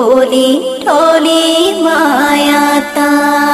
ी ठोली मायाता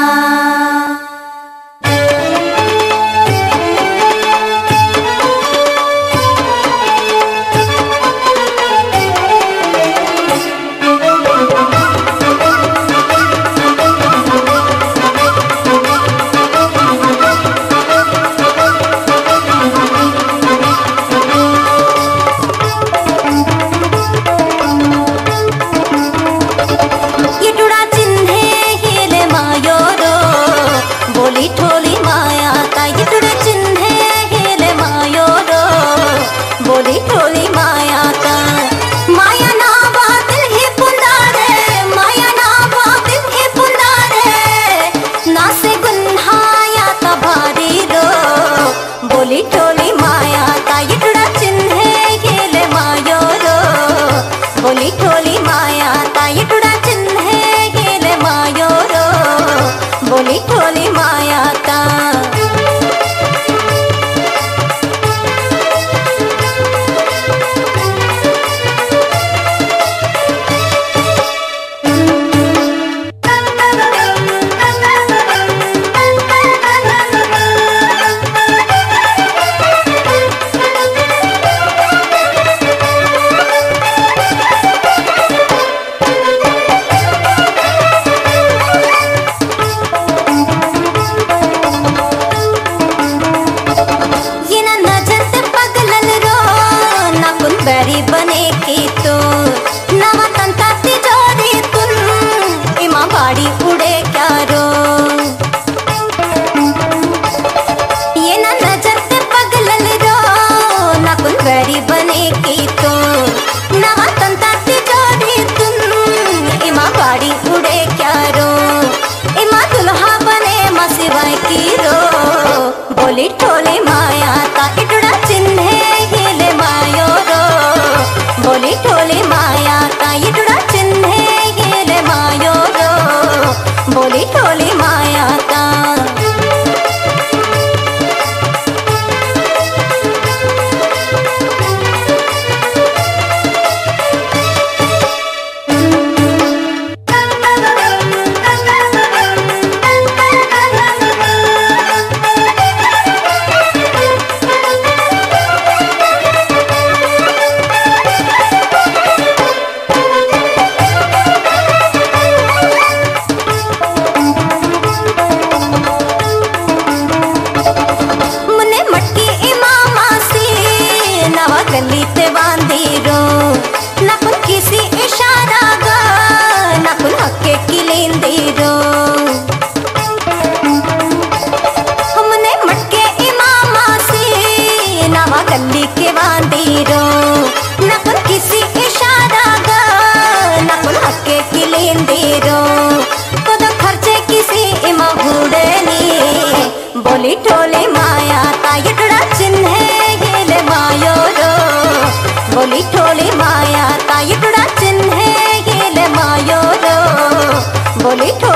बोली गली के वांदीरों नकुन किसी इशारा गा खर्चे किसी इमा घूड़नी बोली टोले माया ताये टड़ा चिन्ह गेल ले मायो बोली ठोली माया ताये चिन्ह ये ले बोली टोले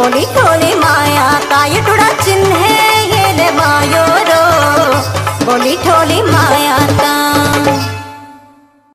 bonito.